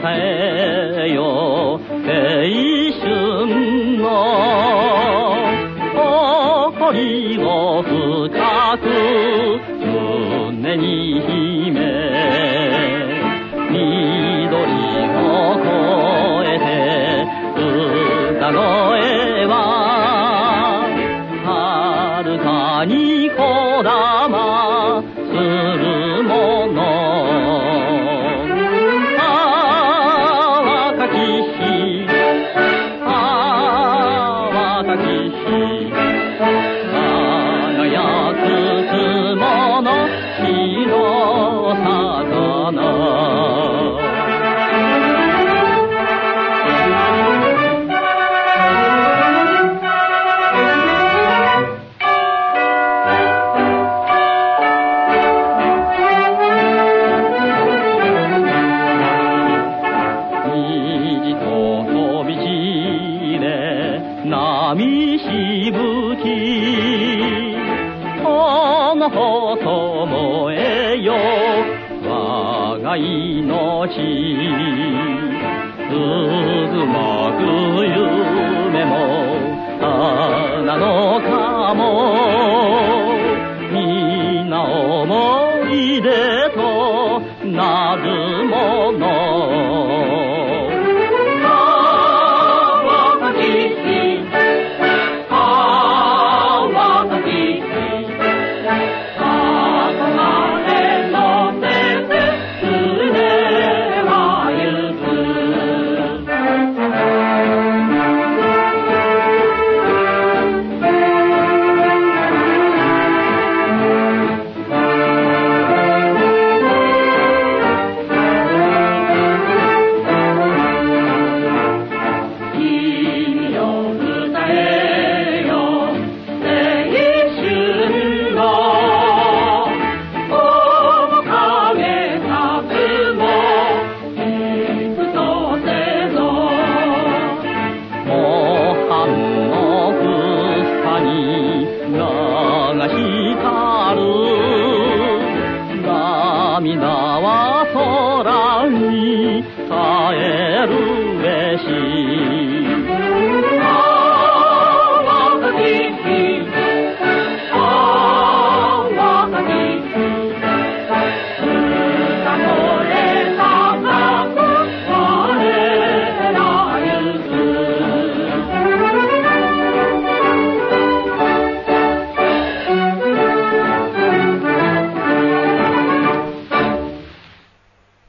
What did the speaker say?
せよ。青春の誇りを深く胸に秘め緑を越えて歌声は遥かにこだまする。紙しぶき花ほともえよ。我が命渦巻く夢も花のかも。み思い出となるもの